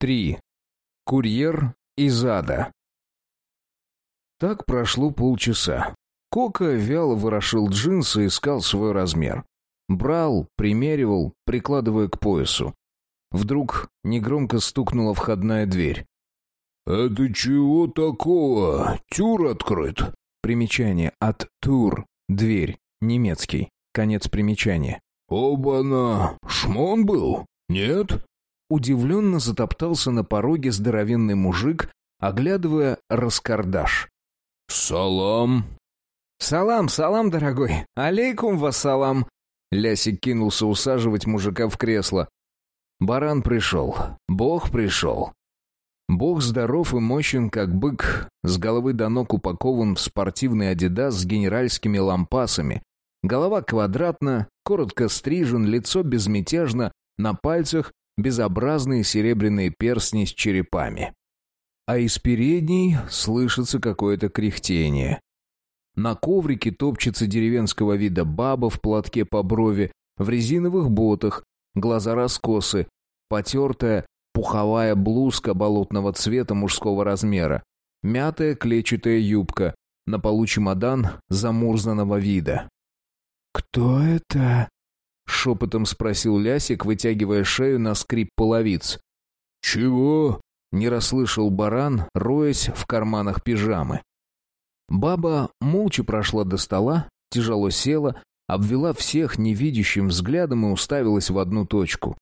3. Курьер из ада. Так прошло полчаса. Кока вяло ворошил джинсы и искал свой размер. Брал, примеривал, прикладывая к поясу. Вдруг негромко стукнула входная дверь. «Это чего такого? Тюр открыт?» Примечание от «тур» — дверь, немецкий. Конец примечания. «Оба-на! Шмон был? Нет?» Удивленно затоптался на пороге здоровенный мужик, оглядывая раскардаш. «Салам!» «Салам, салам, дорогой! Алейкум вассалам!» Лясик кинулся усаживать мужика в кресло. Баран пришел. Бог пришел. Бог здоров и мощен, как бык, с головы до ног упакован в спортивный адидас с генеральскими лампасами. Голова квадратна, коротко стрижен, лицо безмятежно, на пальцах безобразные серебряные перстни с черепами. А из передней слышится какое-то кряхтение. На коврике топчется деревенского вида баба в платке по брови, в резиновых ботах, глаза раскосы, потертая пуховая блузка болотного цвета мужского размера, мятая клетчатая юбка, на полу чемодан замурзанного вида. «Кто это?» — шепотом спросил Лясик, вытягивая шею на скрип половиц. «Чего?» — не расслышал баран, роясь в карманах пижамы. Баба молча прошла до стола, тяжело села, обвела всех невидящим взглядом и уставилась в одну точку.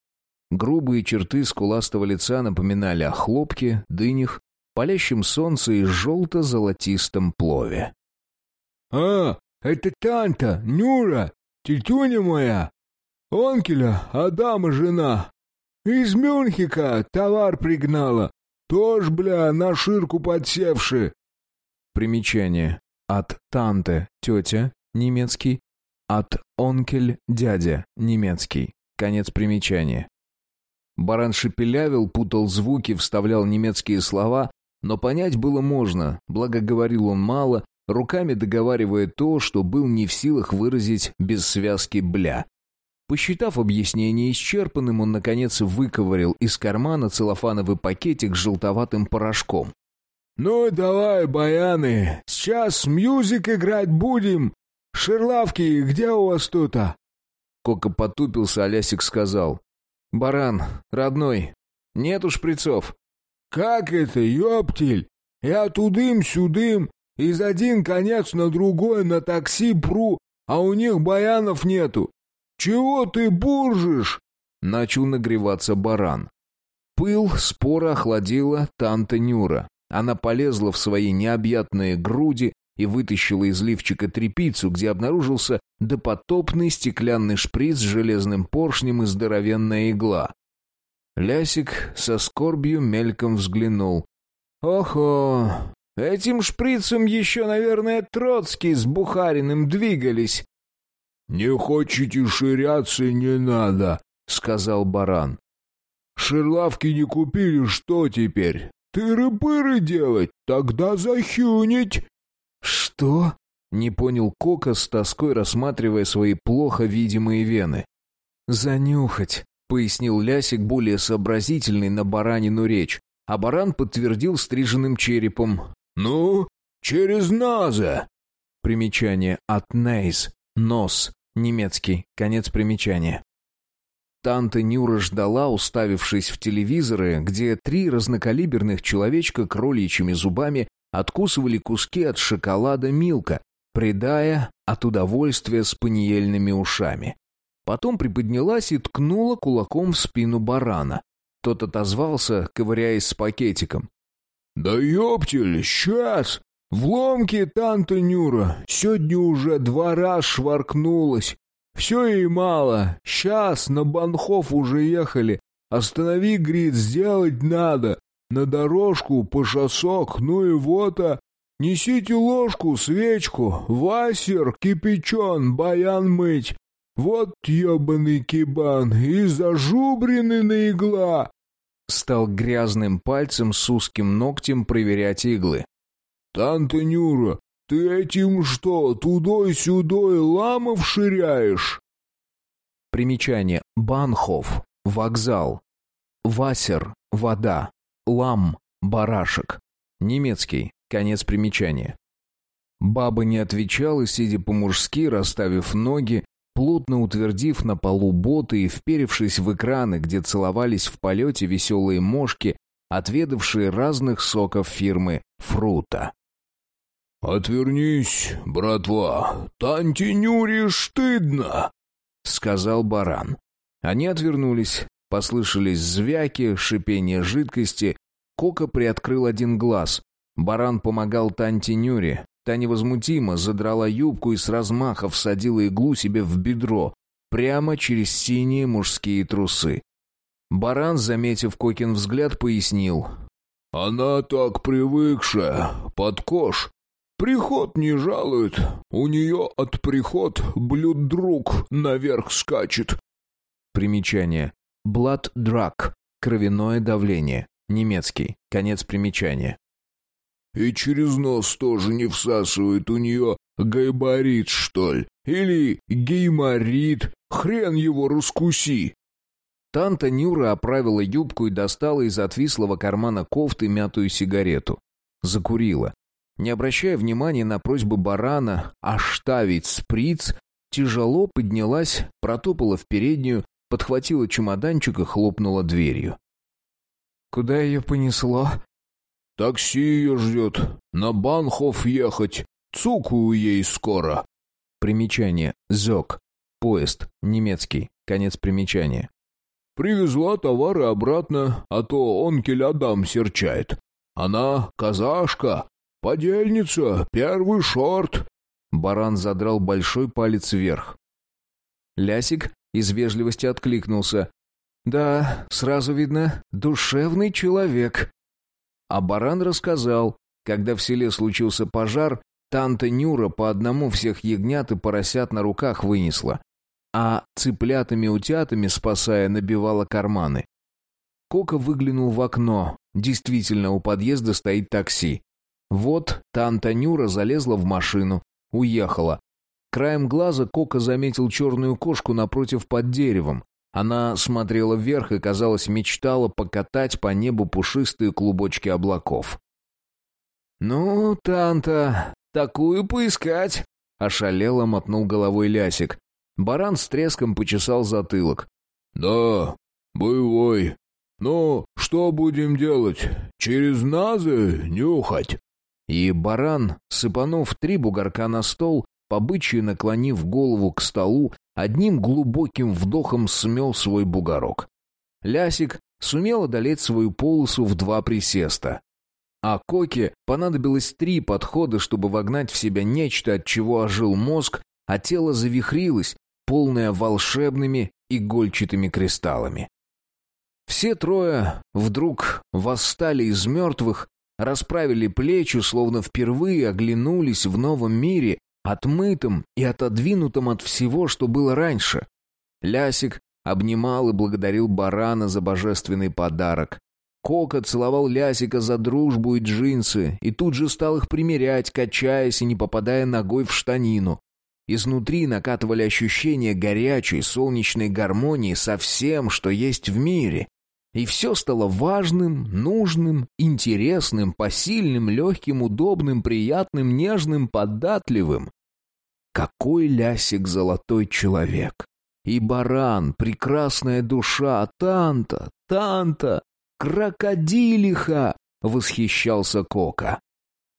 Грубые черты скуластого лица напоминали о хлопке, дынях, палящем солнце и желто-золотистом плове. «А, это Танта, Нюра, тетюня моя, Онкеля, Адама жена. Из Мюнхика товар пригнала, тоже, бля, на ширку подсевши». Примечание. От «танте» — тетя, немецкий. От «онкель» — дядя, немецкий. Конец примечания. Баран шепелявил, путал звуки, вставлял немецкие слова, но понять было можно, благо говорил он мало, руками договаривая то, что был не в силах выразить без связки «бля». Посчитав объяснение исчерпанным, он, наконец, выковырял из кармана целлофановый пакетик с желтоватым порошком. «Ну, давай, баяны, сейчас мьюзик играть будем. Шерлавки, где у вас тут-то?» Кока потупился, а сказал. «Баран, родной, нету шприцов». «Как это, ёптель? Я тудым-сюдым, из один конец на другой на такси пру, а у них баянов нету. Чего ты буржишь?» Начал нагреваться баран. Пыл спора охладила Танта Нюра. Она полезла в свои необъятные груди, и вытащила из лифчика трепицу, где обнаружился допотопный стеклянный шприц с железным поршнем и здоровенная игла. Лясик со скорбью мельком взглянул. «Охо! Этим шприцем еще, наверное, Троцкий с Бухариным двигались». «Не хочете ширяться, не надо», — сказал баран. «Шерлавки не купили, что теперь? Тыры-пыры делать? Тогда захюнить!» «Что?» — не понял Кока с тоской, рассматривая свои плохо видимые вены. «Занюхать», — пояснил Лясик, более сообразительный на баранину речь, а баран подтвердил стриженным черепом. «Ну, через наза!» Примечание от «нейс» — «нос», немецкий, конец примечания. Танта Нюра ждала, уставившись в телевизоры, где три разнокалиберных человечка кроличьими зубами откусывали куски от шоколада Милка, придая от удовольствия спаниельными ушами. Потом приподнялась и ткнула кулаком в спину барана. Тот отозвался, ковыряясь с пакетиком. «Да ёптель, сейчас! В ломке танта Нюра сегодня уже два раз шваркнулась. Все и мало, сейчас на Банхов уже ехали. Останови, Грит, сделать надо. На дорожку, по шосок, ну и вот, а... Несите ложку, свечку, васер, кипячен, баян мыть. Вот ебаный кибан, и зажубрены на игла. Стал грязным пальцем с узким ногтем проверять иглы. «Танта Нюра, ты этим что, тудой-сюдой ламов ширяешь?» Примечание. Банхов. Вокзал. Васер – вода. Лам – барашек. Немецкий. Конец примечания. Баба не отвечала, сидя по-мужски, расставив ноги, плотно утвердив на полу боты и вперевшись в экраны, где целовались в полете веселые мошки, отведавшие разных соков фирмы «Фрута». «Отвернись, братва, Танте Нюре стыдно!» — сказал баран. Они отвернулись, послышались звяки, шипение жидкости. Кока приоткрыл один глаз. Баран помогал Танте Нюре. Та невозмутимо задрала юбку и с размаха всадила иглу себе в бедро, прямо через синие мужские трусы. Баран, заметив Кокин взгляд, пояснил. «Она так привыкшая, под кош. Приход не жалует. У нее от приход блюд друг наверх скачет». Примечание. Blood drug. Кровяное давление. Немецкий. Конец примечания. «И через нос тоже не всасывает у нее гайбарит, что ли? Или гейморит? Хрен его раскуси!» Танта Нюра оправила юбку и достала из отвислого кармана кофты мятую сигарету. Закурила. Не обращая внимания на просьбы барана оставить сприц, тяжело поднялась, протопала в переднюю, подхватила чемоданчик и хлопнула дверью. «Куда ее понесло?» «Такси ее ждет. На Банхов ехать. Цукую ей скоро». Примечание. Зок. Поезд. Немецкий. Конец примечания. Привезла товары обратно, а то он келядам серчает. Она казашка, подельница, первый шорт». Баран задрал большой палец вверх. Лясик из вежливости откликнулся. «Да, сразу видно, душевный человек». А баран рассказал, когда в селе случился пожар, Танта Нюра по одному всех ягнят и поросят на руках вынесла а цыплятами-утятами, спасая, набивала карманы. Кока выглянул в окно. Действительно, у подъезда стоит такси. Вот Танта Нюра залезла в машину, уехала. Краем глаза Кока заметил черную кошку напротив под деревом. Она смотрела вверх и, казалось, мечтала покатать по небу пушистые клубочки облаков. «Ну, Танта, такую поискать!» — ошалело мотнул головой Лясик. Баран с треском почесал затылок. «Да, боевой. Ну, что будем делать? Через назы нюхать?» И баран, сыпанув три бугорка на стол, побычьи наклонив голову к столу, одним глубоким вдохом смел свой бугорок. Лясик сумел одолеть свою полосу в два присеста. А Коке понадобилось три подхода, чтобы вогнать в себя нечто, от чего ожил мозг, а тело завихрилось, полная волшебными игольчатыми кристаллами. Все трое вдруг восстали из мертвых, расправили плечи, словно впервые оглянулись в новом мире, отмытом и отодвинутом от всего, что было раньше. Лясик обнимал и благодарил барана за божественный подарок. Кока целовал Лясика за дружбу и джинсы, и тут же стал их примерять, качаясь и не попадая ногой в штанину. Изнутри накатывали ощущения горячей солнечной гармонии со всем, что есть в мире. И все стало важным, нужным, интересным, посильным, легким, удобным, приятным, нежным, податливым. Какой лясик золотой человек! И баран, прекрасная душа, танта, танта, крокодилиха! Восхищался Кока.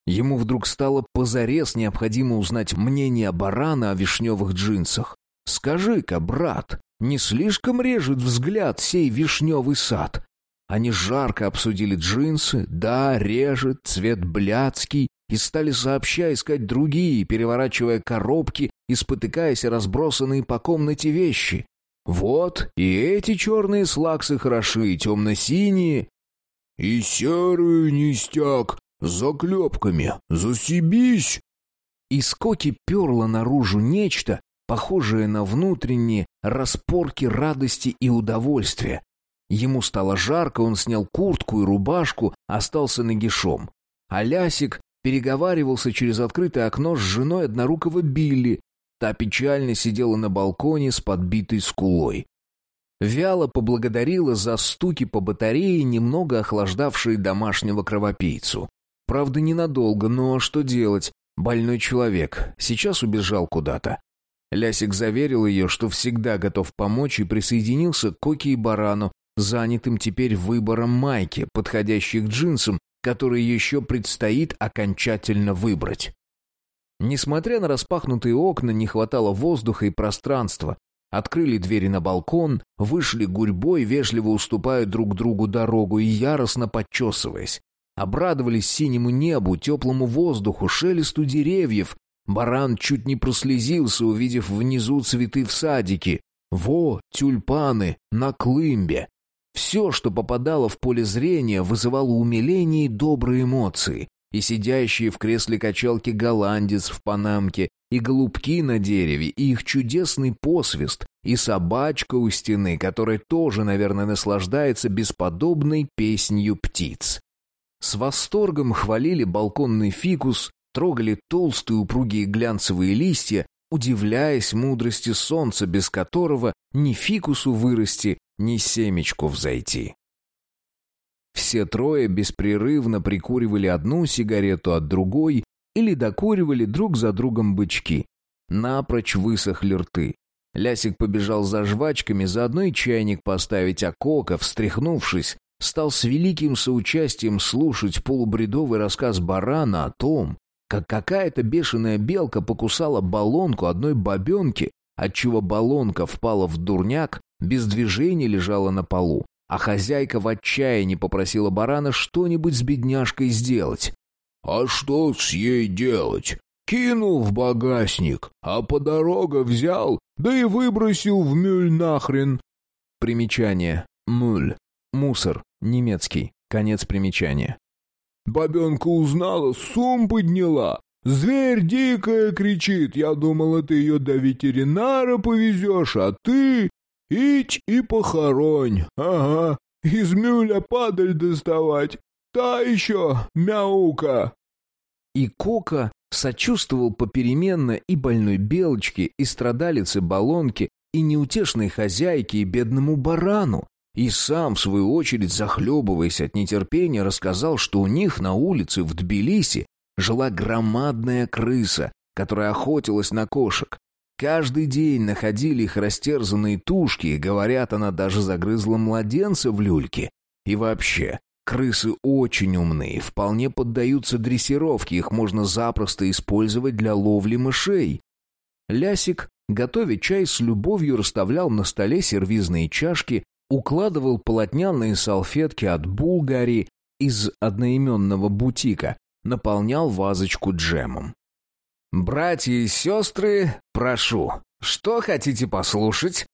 Ему вдруг стало позарез необходимо узнать мнение барана о вишневых джинсах. «Скажи-ка, брат, не слишком режет взгляд сей вишневый сад?» Они жарко обсудили джинсы, да, режет, цвет блядский, и стали сообща искать другие, переворачивая коробки и спотыкаясь разбросанные по комнате вещи. Вот, и эти черные слаксы хороши, и темно-синие. «И серый ништяк, заклепками, засебись!» Из коки перло наружу нечто, похожее на внутренние распорки радости и удовольствия. Ему стало жарко, он снял куртку и рубашку, остался нагишом. А Лясик переговаривался через открытое окно с женой однорукого Билли. Та печально сидела на балконе с подбитой скулой. Вяло поблагодарила за стуки по батарее, немного охлаждавшие домашнего кровопийцу. Правда, ненадолго, но что делать? Больной человек. Сейчас убежал куда-то. Лясик заверил ее, что всегда готов помочь и присоединился к Коке и Барану, занятым теперь выбором майки, подходящей к джинсам, которые еще предстоит окончательно выбрать. Несмотря на распахнутые окна, не хватало воздуха и пространства. Открыли двери на балкон, вышли гурьбой, вежливо уступая друг другу дорогу и яростно подчесываясь. Обрадовались синему небу, теплому воздуху, шелесту деревьев. Баран чуть не прослезился, увидев внизу цветы в садике. Во, тюльпаны на клымбе. Все, что попадало в поле зрения, вызывало умиление и добрые эмоции. И сидящие в кресле качалки голландец в панамке, и голубки на дереве, и их чудесный посвист, и собачка у стены, которая тоже, наверное, наслаждается бесподобной песнью птиц. С восторгом хвалили балконный фикус, трогали толстые упругие глянцевые листья, удивляясь мудрости солнца, без которого ни фикусу вырасти, ни семечку взойти. Все трое беспрерывно прикуривали одну сигарету от другой или докуривали друг за другом бычки. Напрочь высохли рты. Лясик побежал за жвачками, заодно и чайник поставить, а Кока, встряхнувшись, стал с великим соучастием слушать полубредовый рассказ барана о том, как какая-то бешеная белка покусала баллонку одной бабенки, отчего баллонка впала в дурняк, без движения лежала на полу, а хозяйка в отчаянии попросила барана что-нибудь с бедняжкой сделать. «А что с ей делать? Кинул в багажник, а по дорога взял, да и выбросил в мюль нахрен». Примечание. Муль. Мусор. Немецкий. Конец примечания. Бабенка узнала, сум подняла. Зверь дикая кричит. Я думала, ты ее до ветеринара повезешь, а ты... Ить и похоронь. Ага, из мюля падаль доставать. Та еще мяука. И Кока сочувствовал попеременно и больной белочке, и страдалице балонки, и неутешной хозяйке, и бедному барану. И сам, в свою очередь, захлебываясь от нетерпения, рассказал, что у них на улице в Тбилиси жила громадная крыса, которая охотилась на кошек. Каждый день находили их растерзанные тушки, и, говорят, она даже загрызла младенца в люльке. И вообще, крысы очень умные, вполне поддаются дрессировке, их можно запросто использовать для ловли мышей. Лясик, готовя чай с любовью, расставлял на столе сервизные чашки, укладывал полотняные салфетки от Булгари из одноименного бутика, наполнял вазочку джемом. «Братья и сестры, прошу, что хотите послушать?»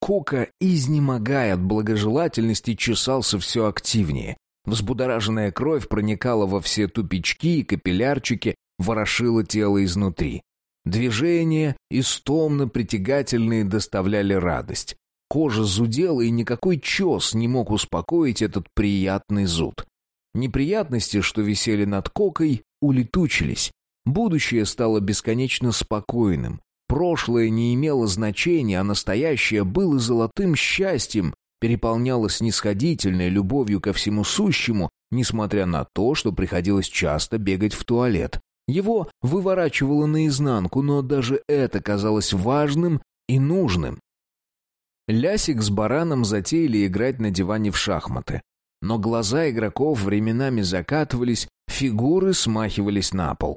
Кука, изнемогая от благожелательности, чесался все активнее. Взбудораженная кровь проникала во все тупички и капиллярчики, ворошила тело изнутри. Движения, истомно притягательные, доставляли радость. Кожа зудела, и никакой чес не мог успокоить этот приятный зуд. Неприятности, что висели над кокой, улетучились. Будущее стало бесконечно спокойным. Прошлое не имело значения, а настоящее было золотым счастьем, переполняло снисходительной любовью ко всему сущему, несмотря на то, что приходилось часто бегать в туалет. Его выворачивало наизнанку, но даже это казалось важным и нужным. Лясик с бараном затеяли играть на диване в шахматы. Но глаза игроков временами закатывались, фигуры смахивались на пол.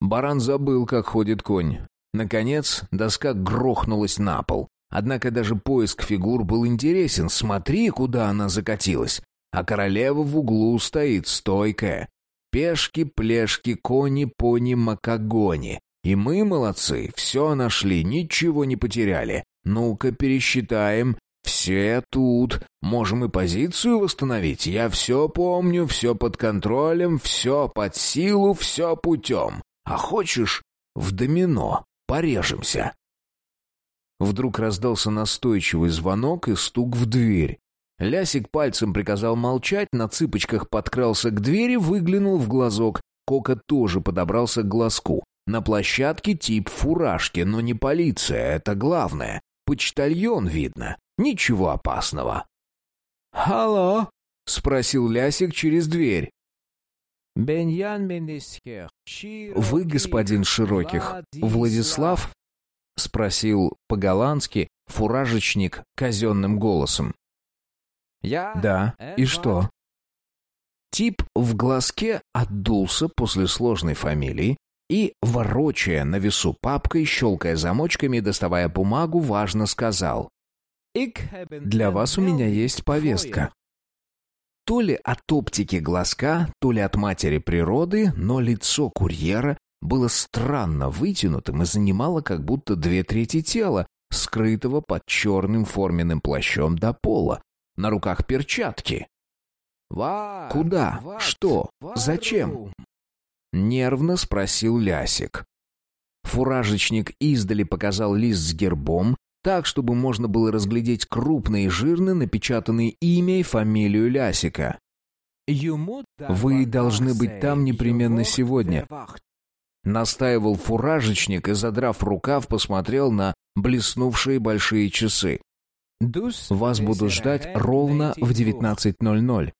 Баран забыл, как ходит конь. Наконец, доска грохнулась на пол. Однако даже поиск фигур был интересен. Смотри, куда она закатилась. А королева в углу стоит стойкая. Пешки, плешки, кони, пони, макагони. И мы, молодцы, все нашли, ничего не потеряли. Ну-ка пересчитаем. Все тут. Можем и позицию восстановить. Я все помню, все под контролем, все под силу, все путем. А хочешь, в домино порежемся?» Вдруг раздался настойчивый звонок и стук в дверь. Лясик пальцем приказал молчать, на цыпочках подкрался к двери, выглянул в глазок. Кока тоже подобрался к глазку. На площадке тип фуражки, но не полиция, это главное. Почтальон, видно. Ничего опасного. «Алло?» — спросил Лясик через дверь. «Вы, господин Широких, Владислав?» — спросил по-голландски фуражечник казенным голосом. «Я?» «Да, и что?» Тип в глазке отдулся после сложной фамилии и, ворочая на весу папкой, щелкая замочками и доставая бумагу, важно сказал. «Для вас у меня есть повестка». То ли от оптики глазка, то ли от матери природы, но лицо курьера было странно вытянутым и занимало как будто две трети тела, скрытого под черным форменным плащом до пола. На руках перчатки. «Куда? Что? Зачем?» Нервно спросил Лясик. Фуражечник издали показал лист с гербом, так, чтобы можно было разглядеть крупно и жирно напечатанные имя и фамилию Лясика. «Вы должны быть там непременно сегодня», — настаивал фуражечник и, задрав рукав, посмотрел на блеснувшие большие часы. «Вас буду ждать ровно в 19.00».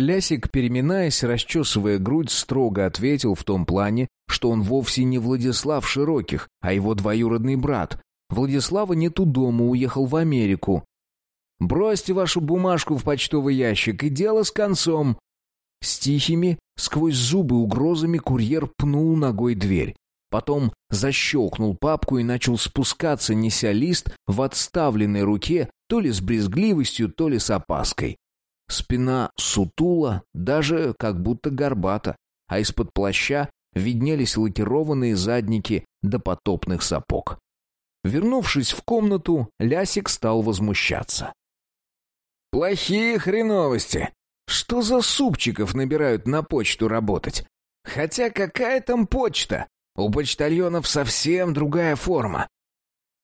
Лясик, переминаясь, расчесывая грудь, строго ответил в том плане, что он вовсе не Владислав Широких, а его двоюродный брат, Владислава нету дома, уехал в Америку. Бросьте вашу бумажку в почтовый ящик, и дело с концом. С тихими, сквозь зубы угрозами курьер пнул ногой дверь. Потом защелкнул папку и начал спускаться, неся лист в отставленной руке, то ли с брезгливостью, то ли с опаской. Спина сутула, даже как будто горбата, а из-под плаща виднелись лакированные задники допотопных сапог. Вернувшись в комнату, Лясик стал возмущаться. «Плохие хреновости! Что за супчиков набирают на почту работать? Хотя какая там почта? У почтальонов совсем другая форма.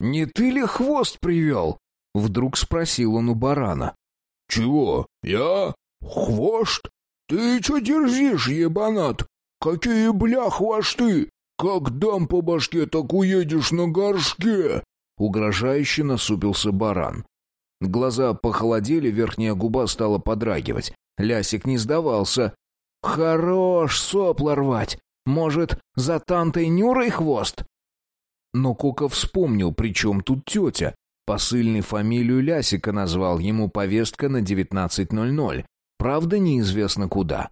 Не ты ли хвост привел?» Вдруг спросил он у барана. «Чего? Я? Хвост? Ты что дерзишь, ебанат? Какие бля хвосты? «Как дам по башке, так уедешь на горшке!» Угрожающе насупился баран. Глаза похолодели, верхняя губа стала подрагивать. Лясик не сдавался. «Хорош сопла рвать! Может, за тантой Нюрой хвост?» Но Кока вспомнил, при чем тут тетя. Посыльный фамилию Лясика назвал ему повестка на 19.00. Правда, неизвестно куда.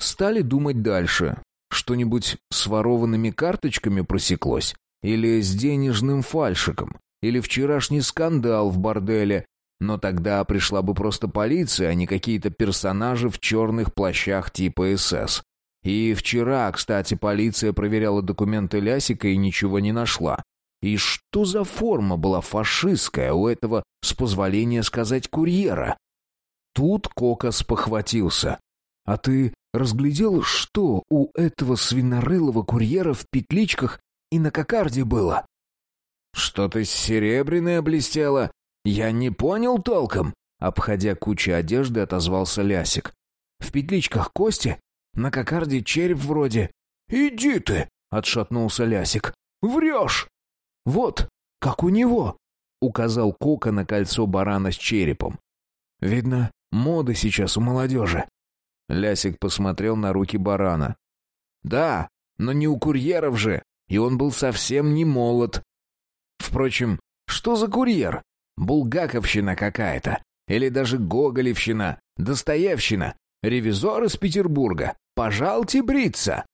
Стали думать дальше. Что-нибудь с ворованными карточками просеклось? Или с денежным фальшиком? Или вчерашний скандал в борделе? Но тогда пришла бы просто полиция, а не какие-то персонажи в черных плащах типа СС. И вчера, кстати, полиция проверяла документы Лясика и ничего не нашла. И что за форма была фашистская у этого, с позволения сказать, курьера? Тут Кокос похватился. «А ты разглядел, что у этого свинорылого курьера в петличках и на кокарде было?» «Что-то серебряное блестело. Я не понял толком», — обходя кучу одежды, отозвался Лясик. «В петличках кости, на кокарде череп вроде». «Иди ты!» — отшатнулся Лясик. «Врешь!» «Вот, как у него!» — указал Кока на кольцо барана с черепом. «Видно, мода сейчас у молодежи. Лясик посмотрел на руки барана. «Да, но не у курьеров же, и он был совсем не молод. Впрочем, что за курьер? Булгаковщина какая-то. Или даже Гоголевщина, Достоевщина, ревизор из Петербурга. Пожалуйте бриться!»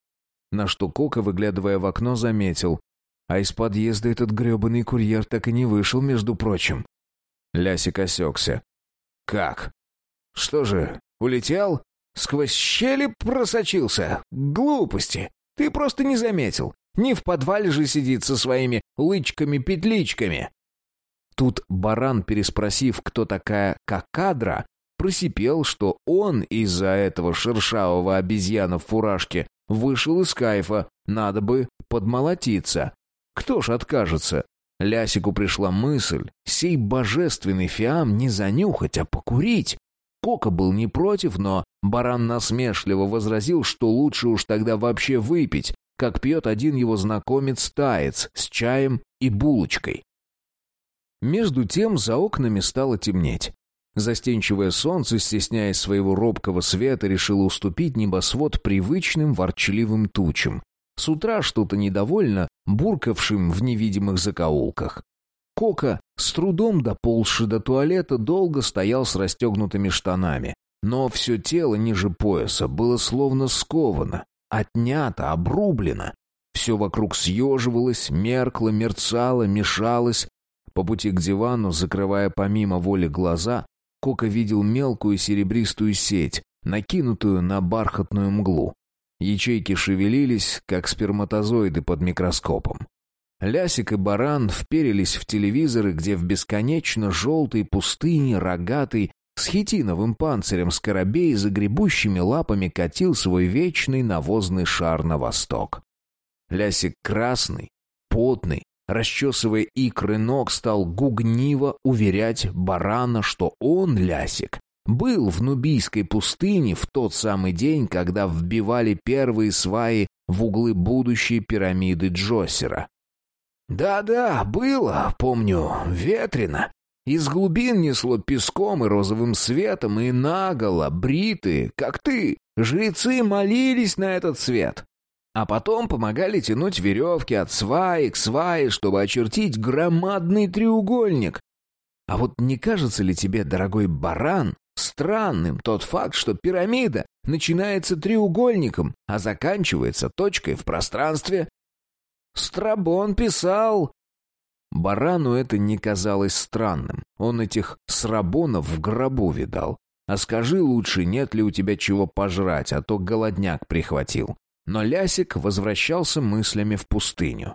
На что Кока, выглядывая в окно, заметил. А из подъезда этот гребаный курьер так и не вышел, между прочим. Лясик осекся. «Как? Что же, улетел?» Сквозь щели просочился. Глупости. Ты просто не заметил. Не в подвале же сидит со своими лычками-петличками. Тут баран, переспросив, кто такая Какадра, просипел, что он из-за этого шершавого обезьяна в фуражке вышел из кайфа, надо бы подмолотиться. Кто ж откажется? Лясику пришла мысль, сей божественный фиам не занюхать, а покурить. Кока был не против, но баран насмешливо возразил, что лучше уж тогда вообще выпить, как пьет один его знакомец-таец с чаем и булочкой. Между тем за окнами стало темнеть. Застенчивое солнце, стесняясь своего робкого света, решило уступить небосвод привычным ворчливым тучам. С утра что-то недовольно, буркавшим в невидимых закоулках. Кока, с трудом доползший до туалета, долго стоял с расстегнутыми штанами. Но все тело ниже пояса было словно сковано, отнято, обрублено. Все вокруг съеживалось, меркло, мерцало, мешалось. По пути к дивану, закрывая помимо воли глаза, Кока видел мелкую серебристую сеть, накинутую на бархатную мглу. Ячейки шевелились, как сперматозоиды под микроскопом. Лясик и баран вперились в телевизоры, где в бесконечно желтой пустыне рогатый с хитиновым панцирем скоробей за гребущими лапами катил свой вечный навозный шар на восток. Лясик красный, потный, расчесывая икры ног, стал гугниво уверять барана, что он, Лясик, был в Нубийской пустыне в тот самый день, когда вбивали первые сваи в углы будущей пирамиды Джосера. «Да-да, было, помню, ветрено. Из глубин несло песком и розовым светом, и наголо, бритые, как ты, жрецы молились на этот свет. А потом помогали тянуть веревки от сваи к свае, чтобы очертить громадный треугольник. А вот не кажется ли тебе, дорогой баран, странным тот факт, что пирамида начинается треугольником, а заканчивается точкой в пространстве? Страбон писал... Барану это не казалось странным. Он этих срабонов в гробу видал. А скажи лучше, нет ли у тебя чего пожрать, а то голодняк прихватил. Но Лясик возвращался мыслями в пустыню.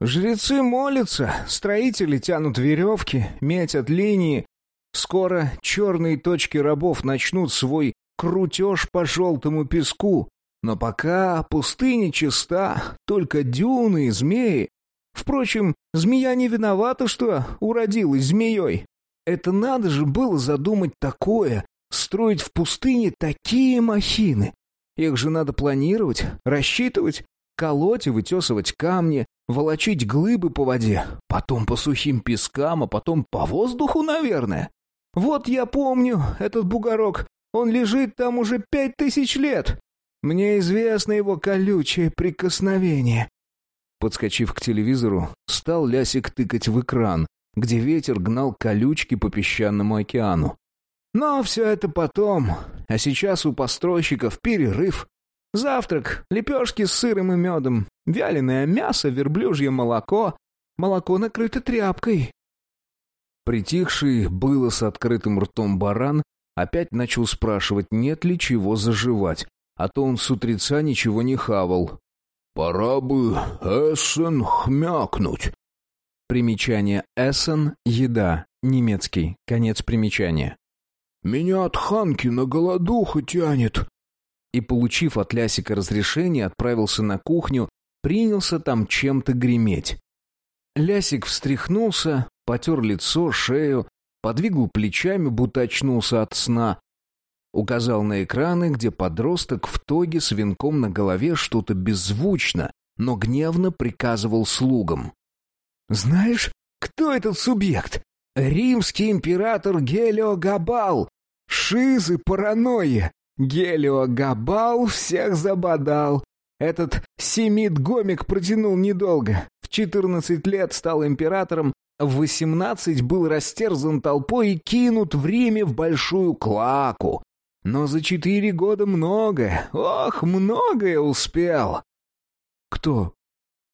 «Жрецы молятся, строители тянут веревки, метят линии. Скоро черные точки рабов начнут свой крутеж по желтому песку. Но пока пустыня чиста, только дюны и змеи. Впрочем, змея не виновата, что уродилась змеей. Это надо же было задумать такое, строить в пустыне такие махины. Их же надо планировать, рассчитывать, колоть и вытесывать камни, волочить глыбы по воде, потом по сухим пескам, а потом по воздуху, наверное. Вот я помню этот бугорок, он лежит там уже пять тысяч лет. Мне известно его колючее прикосновение». Подскочив к телевизору, стал Лясик тыкать в экран, где ветер гнал колючки по песчаному океану. «Но все это потом, а сейчас у постройщиков перерыв. Завтрак, лепешки с сыром и медом, вяленое мясо, верблюжье молоко, молоко накрыто тряпкой». Притихший было с открытым ртом баран опять начал спрашивать, нет ли чего заживать, а то он с утреца ничего не хавал. «Пора бы эссен хмякнуть». Примечание «эссен» — еда, немецкий, конец примечания. «Меня от Ханки на голодуху тянет». И, получив от Лясика разрешение, отправился на кухню, принялся там чем-то греметь. Лясик встряхнулся, потер лицо, шею, подвигал плечами, будто очнулся от сна, Указал на экраны, где подросток в тоге с венком на голове что-то беззвучно, но гневно приказывал слугам. «Знаешь, кто этот субъект? Римский император Гелио Габал! Шизы паранойя! Гелио Габал всех забодал! Этот семит-гомик протянул недолго. В четырнадцать лет стал императором, в восемнадцать был растерзан толпой и кинут в Риме в большую клаку. Но за четыре года многое, ох, многое успел. Кто?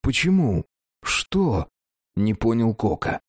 Почему? Что? Не понял Кока.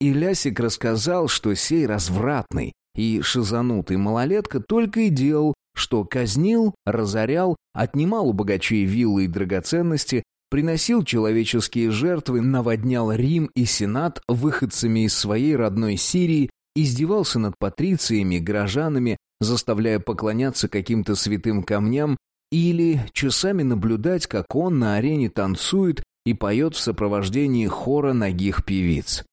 И Лясик рассказал, что сей развратный и шизанутый малолетка только и делал, что казнил, разорял, отнимал у богачей виллы и драгоценности, приносил человеческие жертвы, наводнял Рим и Сенат выходцами из своей родной Сирии, издевался над патрициями, горожанами, заставляя поклоняться каким-то святым камням или часами наблюдать, как он на арене танцует и поет в сопровождении хора ногих певиц.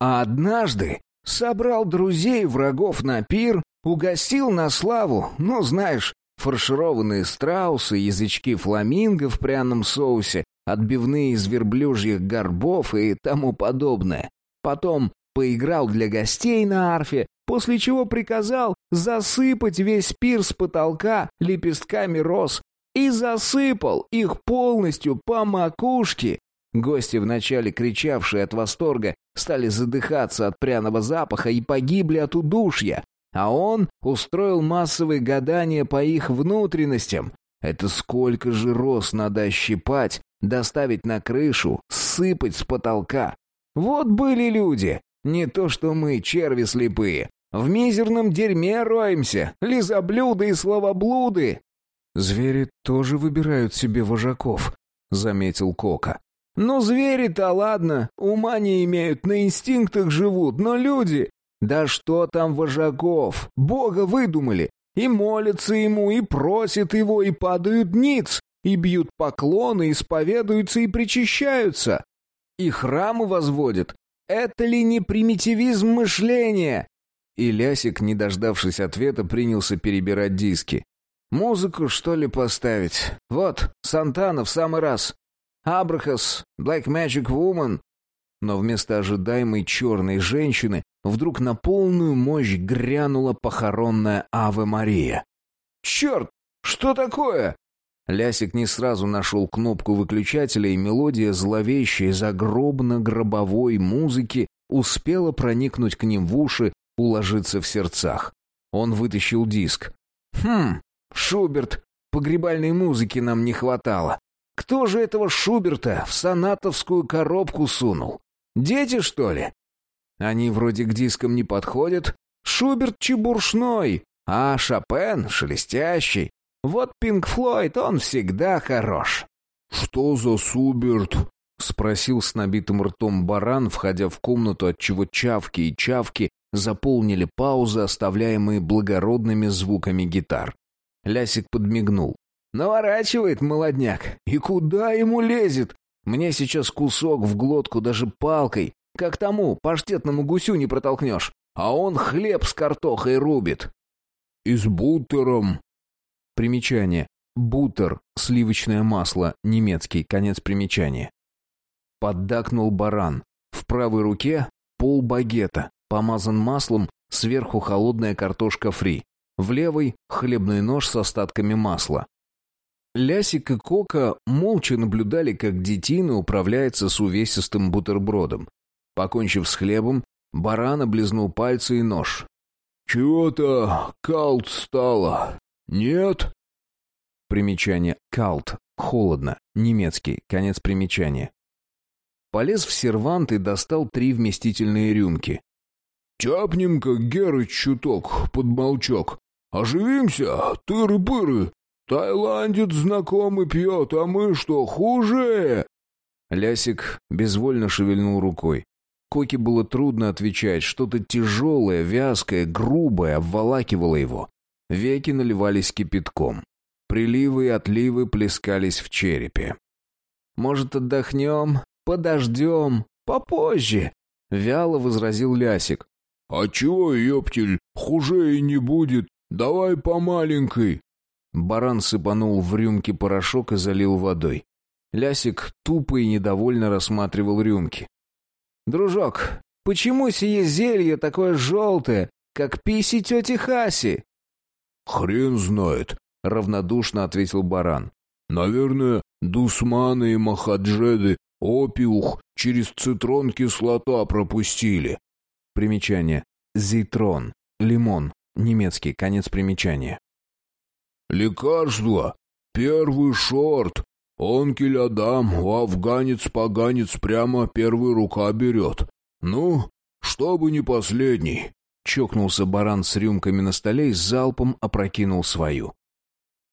А однажды собрал друзей врагов на пир, угостил на славу, ну, знаешь, фаршированные страусы, язычки фламинго в пряном соусе, отбивные из верблюжьих горбов и тому подобное. Потом поиграл для гостей на арфе, после чего приказал засыпать весь пир с потолка лепестками роз и засыпал их полностью по макушке. Гости, вначале кричавшие от восторга, стали задыхаться от пряного запаха и погибли от удушья, а он устроил массовые гадания по их внутренностям. Это сколько же роз надо ощипать, доставить на крышу, сыпать с потолка. Вот были люди, не то что мы, черви слепые. В мизерном дерьме роемся, лизоблюды и словоблуды. Звери тоже выбирают себе вожаков, заметил Кока. Ну, звери-то ладно, ума не имеют, на инстинктах живут, но люди... Да что там вожаков? Бога выдумали. И молятся ему, и просят его, и падают ниц, и бьют поклоны, исповедуются и причащаются. И храмы возводят. Это ли не примитивизм мышления? И Лясик, не дождавшись ответа, принялся перебирать диски. «Музыку, что ли, поставить? Вот, Сантана в самый раз. Абрахас, Black Magic Woman. Но вместо ожидаемой черной женщины вдруг на полную мощь грянула похоронная Аве Мария. «Черт! Что такое?» Лясик не сразу нашел кнопку выключателя, и мелодия зловещей загробно-гробовой музыки успела проникнуть к ним в уши, уложиться в сердцах. Он вытащил диск. «Хм, Шуберт, погребальной музыки нам не хватало. Кто же этого Шуберта в сонатовскую коробку сунул? Дети, что ли? Они вроде к дискам не подходят. Шуберт чебуршной, а Шопен шелестящий. Вот Пинк Флойд, он всегда хорош. «Что за Суберт?» — спросил с набитым ртом баран, входя в комнату, отчего чавки и чавки заполнили паузы, оставляемые благородными звуками гитар. Лясик подмигнул. Наворачивает молодняк. И куда ему лезет? Мне сейчас кусок в глотку даже палкой. Как тому паштетному гусю не протолкнешь. А он хлеб с картохой рубит. И с бутером. Примечание. Бутер, сливочное масло, немецкий, конец примечания. Поддакнул баран. В правой руке пол багета, помазан маслом, сверху холодная картошка фри. В левой — хлебный нож с остатками масла. Лясик и Кока молча наблюдали, как детина управляется с увесистым бутербродом. Покончив с хлебом, баран облизнул пальцы и нож. «Чего-то kalt стало. Нет?» Примечание «kalt» — холодно, немецкий, конец примечания. Полез в сервант и достал три вместительные рюмки. «Тяпнем-ка, Герыч, чуток, под молчок. Оживимся, тыры-пыры, «Таиландец знакомый пьет, а мы что, хуже?» Лясик безвольно шевельнул рукой. Коке было трудно отвечать, что-то тяжелое, вязкое, грубое обволакивало его. Веки наливались кипятком. Приливы и отливы плескались в черепе. «Может, отдохнем? Подождем? Попозже?» — вяло возразил Лясик. «А чего, ёптель, хуже и не будет. Давай по маленькой. Баран сыпанул в рюмки порошок и залил водой. Лясик тупо и недовольно рассматривал рюмки. «Дружок, почему сие зелье такое желтое, как писи тети Хаси?» «Хрен знает», — равнодушно ответил баран. «Наверное, дусманы и махаджеды опиух через цитрон кислота пропустили». Примечание. Зитрон. Лимон. Немецкий. Конец примечания. Лекарство. Первый шорт. Онкель Адам, афганец-поганец прямо первый рука берет. Ну, чтобы не последний. Чокнулся баран с рюмками на столе и залпом опрокинул свою.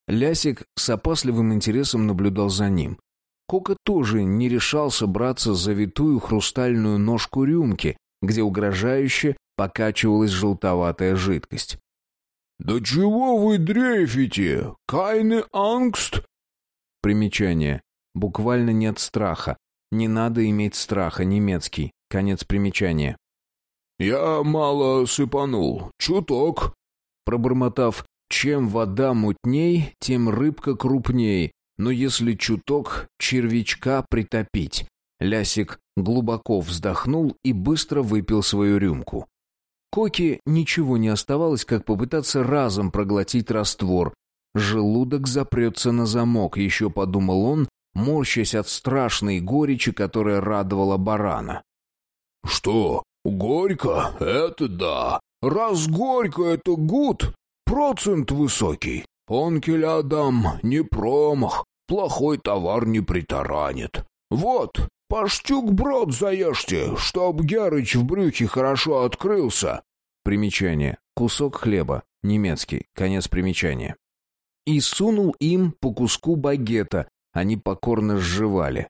Лясик с опасливым интересом наблюдал за ним. Кока тоже не решался браться за витую хрустальную ножку рюмки, где угрожающе покачивалась желтоватая жидкость. «Да чего вы дрейфите? Кайны ангст?» Примечание. Буквально нет страха. Не надо иметь страха, немецкий. Конец примечания. «Я мало сыпанул. Чуток». Пробормотав, чем вода мутней, тем рыбка крупней. Но если чуток червячка притопить. Лясик глубоко вздохнул и быстро выпил свою рюмку. Коке ничего не оставалось, как попытаться разом проглотить раствор. Желудок запрется на замок, еще подумал он, морщась от страшной горечи, которая радовала барана. «Что, горько? Это да. Раз горько, это гуд. Процент высокий. Онкель Адам не промах, плохой товар не притаранит. Вот, по штук брод заешьте, чтоб Герыч в брюхе хорошо открылся. Примечание. Кусок хлеба. Немецкий. Конец примечания. И сунул им по куску багета. Они покорно сживали.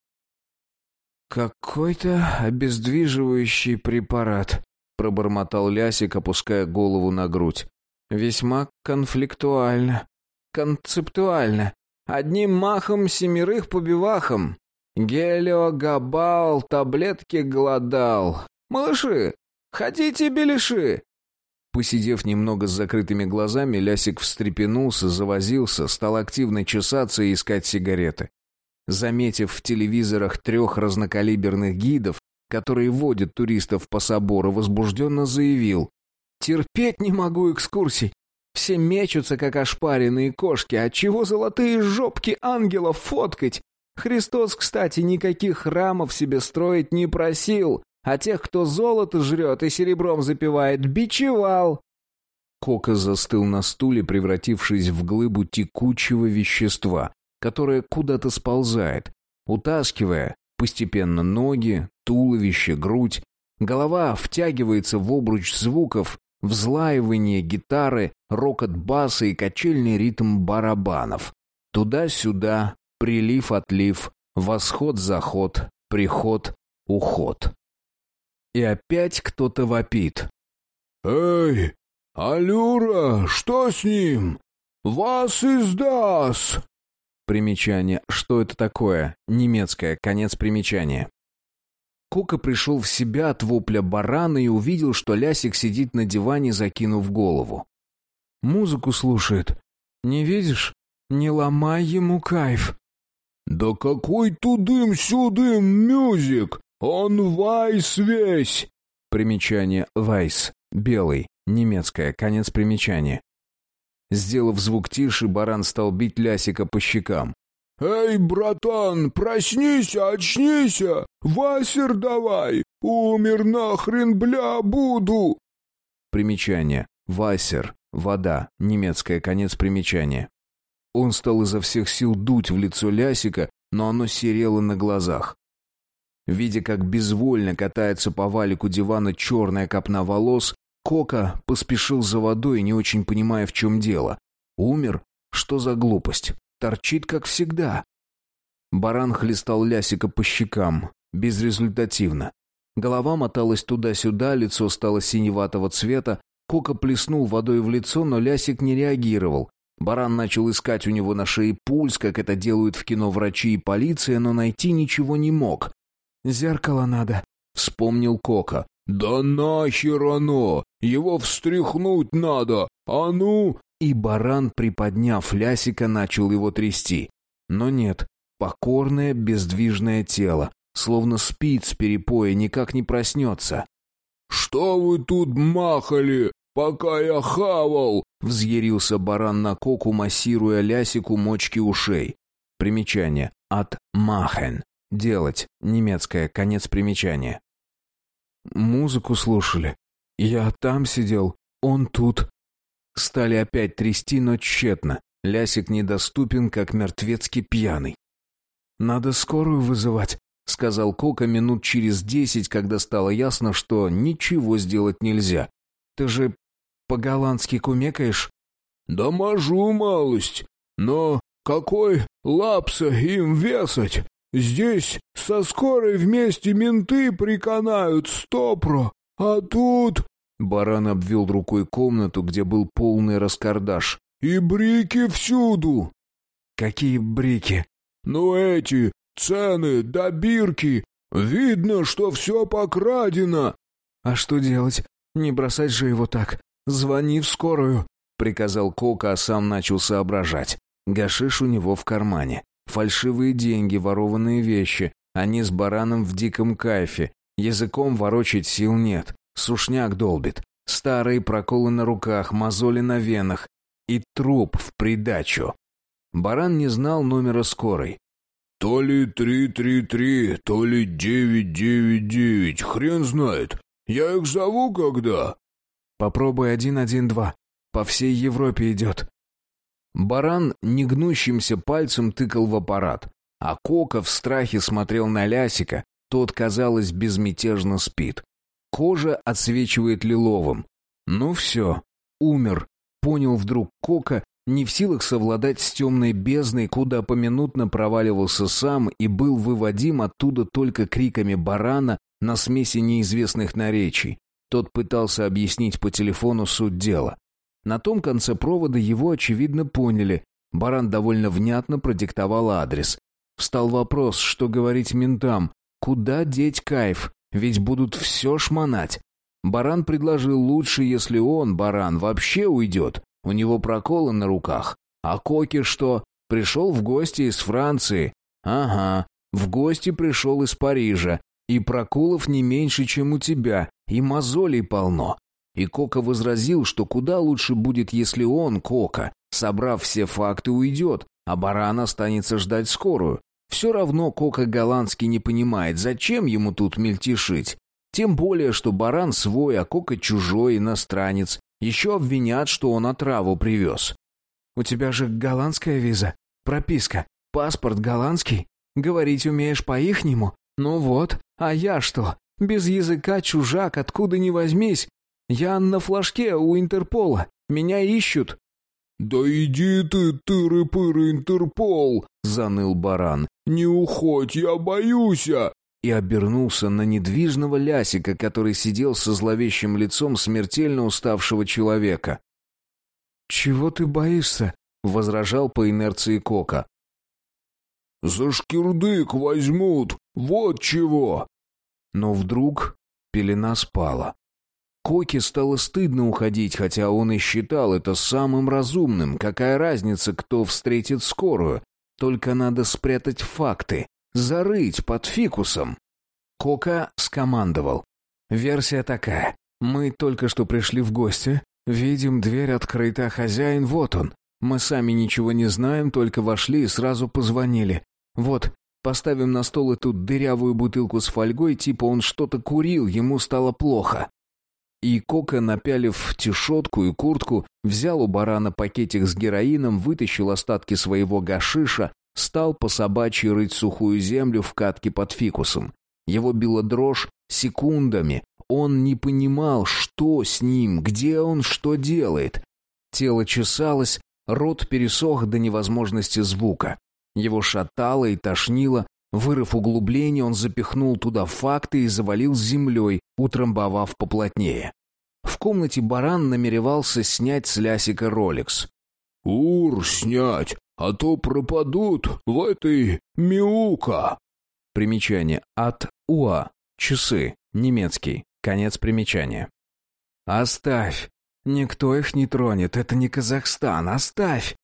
«Какой-то обездвиживающий препарат», — пробормотал Лясик, опуская голову на грудь. «Весьма конфликтуально. Концептуально. Одним махом семерых побивахом. Гелиогабал, таблетки голодал. Малыши, хотите беляши?» Посидев немного с закрытыми глазами, Лясик встрепенулся, завозился, стал активно чесаться и искать сигареты. Заметив в телевизорах трех разнокалиберных гидов, которые водят туристов по собору, возбужденно заявил «Терпеть не могу экскурсий. Все мечутся, как ошпаренные кошки. Отчего золотые жопки ангелов фоткать? Христос, кстати, никаких храмов себе строить не просил, а тех, кто золото жрет и серебром запивает, бичевал. Кока застыл на стуле, превратившись в глыбу текучего вещества, которое куда-то сползает, утаскивая постепенно ноги, туловище, грудь. Голова втягивается в обруч звуков, взлаивание гитары, рокот баса и качельный ритм барабанов. Туда-сюда, прилив-отлив, восход-заход, приход-уход. И опять кто-то вопит. «Эй, Алюра, что с ним? Вас издаст!» Примечание. Что это такое? Немецкое. Конец примечания. Кока пришел в себя от вопля барана и увидел, что Лясик сидит на диване, закинув голову. «Музыку слушает. Не видишь? Не ломай ему кайф». «Да какой тудым-сюдым мюзик! Он вайс весь!» Примечание «вайс» — белый, немецкое, конец примечания. Сделав звук тише, баран стал бить Лясика по щекам. «Эй, братан, проснись, очнись! Васер давай! Умер нахрен, бля, буду!» Примечание. Васер. Вода. Немецкое. Конец примечания. Он стал изо всех сил дуть в лицо Лясика, но оно серело на глазах. Видя, как безвольно катается по валику дивана черная копна волос, Кока поспешил за водой, не очень понимая, в чем дело. Умер? Что за глупость? Торчит, как всегда. Баран хлестал Лясика по щекам. Безрезультативно. Голова моталась туда-сюда, лицо стало синеватого цвета. Кока плеснул водой в лицо, но Лясик не реагировал. Баран начал искать у него на шее пульс, как это делают в кино врачи и полиция, но найти ничего не мог. «Зеркало надо», — вспомнил Кока. «Да нахер оно! Его встряхнуть надо! А ну!» И баран, приподняв лясика, начал его трясти. Но нет, покорное, бездвижное тело, словно спит с перепоя, никак не проснется. «Что вы тут махали, пока я хавал?» — взъярился баран на коку, массируя лясику мочки ушей. Примечание. От «махен». Делать. Немецкое. Конец примечания. Музыку слушали. Я там сидел, он тут. Стали опять трясти, но тщетно. Лясик недоступен, как мертвецкий пьяный. «Надо скорую вызывать», — сказал Кока минут через десять, когда стало ясно, что ничего сделать нельзя. «Ты же по-голландски кумекаешь?» «Да мажу малость. Но какой лапса им весать? Здесь со скорой вместе менты приканают стопро, а тут...» Баран обвел рукой комнату, где был полный раскардаш. «И брики всюду!» «Какие брики?» «Ну эти, цены, добирки. Видно, что все покрадено». «А что делать? Не бросать же его так. Звони в скорую», — приказал Кока, а сам начал соображать. Гашиш у него в кармане. Фальшивые деньги, ворованные вещи. Они с бараном в диком кайфе. Языком ворочать сил нет. Сушняк долбит. Старые проколы на руках, мозоли на венах. И труп в придачу. Баран не знал номера скорой. «То ли три-три-три, то ли девять-девять-девять, хрен знает. Я их зову когда?» «Попробуй один-один-два. По всей Европе идет». Баран негнущимся пальцем тыкал в аппарат, а Кока в страхе смотрел на Лясика, тот, казалось, безмятежно спит. Кожа отсвечивает лиловым. «Ну все, умер», — понял вдруг Кока не в силах совладать с темной бездной, куда поминутно проваливался сам и был выводим оттуда только криками барана на смеси неизвестных наречий. Тот пытался объяснить по телефону суть дела. На том конце провода его, очевидно, поняли. Баран довольно внятно продиктовал адрес. Встал вопрос, что говорить ментам, куда деть кайф, ведь будут все шмонать. Баран предложил лучше, если он, баран, вообще уйдет, у него проколы на руках. А Коки что? Пришел в гости из Франции. Ага, в гости пришел из Парижа. И проколов не меньше, чем у тебя. И мозолей полно. И Кока возразил, что куда лучше будет, если он, Кока, собрав все факты, уйдет, а баран останется ждать скорую. Все равно Кока голландский не понимает, зачем ему тут мельтешить. Тем более, что баран свой, а Кока чужой, иностранец. Еще обвинят, что он отраву привез. «У тебя же голландская виза, прописка, паспорт голландский. Говорить умеешь по-ихнему? Ну вот, а я что? Без языка чужак, откуда ни возьмись. Я на флажке у Интерпола. Меня ищут». «Да иди ты, тыры-пыры, Интерпол!» — заныл баран. «Не уходь, я боюсь!» и обернулся на недвижного лясика, который сидел со зловещим лицом смертельно уставшего человека. «Чего ты боишься?» — возражал по инерции Кока. «За шкирдык возьмут, вот чего!» Но вдруг пелена спала. Коке стало стыдно уходить, хотя он и считал это самым разумным. Какая разница, кто встретит скорую? Только надо спрятать факты. Зарыть под фикусом. Кока скомандовал. Версия такая. Мы только что пришли в гости. Видим, дверь открыта, хозяин вот он. Мы сами ничего не знаем, только вошли и сразу позвонили. Вот, поставим на стол эту дырявую бутылку с фольгой, типа он что-то курил, ему стало плохо. И Кока, напялив тишотку и куртку, взял у барана пакетик с героином, вытащил остатки своего гашиша, Стал по собачьи рыть сухую землю в катке под фикусом. Его била дрожь секундами. Он не понимал, что с ним, где он, что делает. Тело чесалось, рот пересох до невозможности звука. Его шатало и тошнило. Вырыв углубление, он запихнул туда факты и завалил землей, утрамбовав поплотнее. В комнате баран намеревался снять с лясика роликс. «Ур, снять! а то пропадут в этой мяука». Примечание от УА. Часы. Немецкий. Конец примечания. «Оставь. Никто их не тронет. Это не Казахстан. Оставь».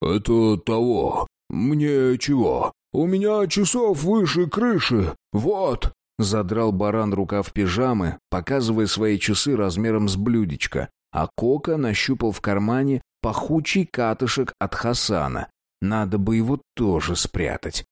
«Это того. Мне чего? У меня часов выше крыши. Вот». Задрал баран рукав пижамы, показывая свои часы размером с блюдечко, а Кока нащупал в кармане пахучий катышек от Хасана. Надо бы его тоже спрятать.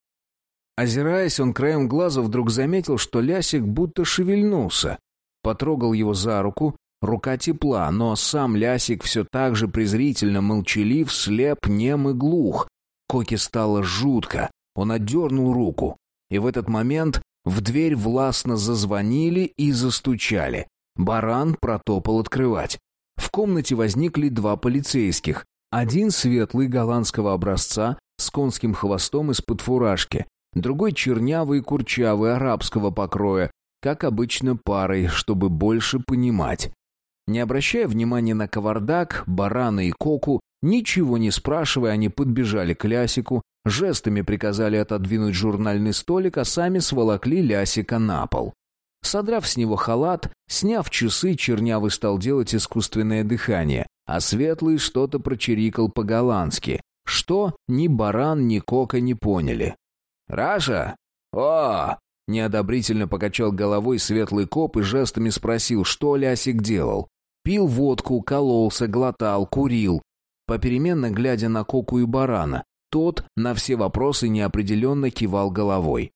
Озираясь, он краем глаза вдруг заметил, что Лясик будто шевельнулся. Потрогал его за руку, рука тепла, но сам Лясик все так же презрительно молчалив, слеп, нем и глух. Коке стало жутко. Он отдернул руку. И в этот момент в дверь властно зазвонили и застучали. Баран протопал открывать. В комнате возникли два полицейских. Один светлый голландского образца с конским хвостом из-под фуражки, другой чернявый и курчавый арабского покроя, как обычно парой, чтобы больше понимать. Не обращая внимания на кавардак, барана и коку, ничего не спрашивая, они подбежали к Лясику, жестами приказали отодвинуть журнальный столик, а сами сволокли Лясика на пол. Содрав с него халат, сняв часы, Чернявый стал делать искусственное дыхание, а Светлый что-то прочирикал по-голландски. Что ни баран, ни кока не поняли. «Раша! «А!» — неодобрительно покачал головой светлый коп и жестами спросил, что Лясик делал. Пил водку, кололся, глотал, курил. Попеременно глядя на Коку и Барана, тот на все вопросы неопределенно кивал головой.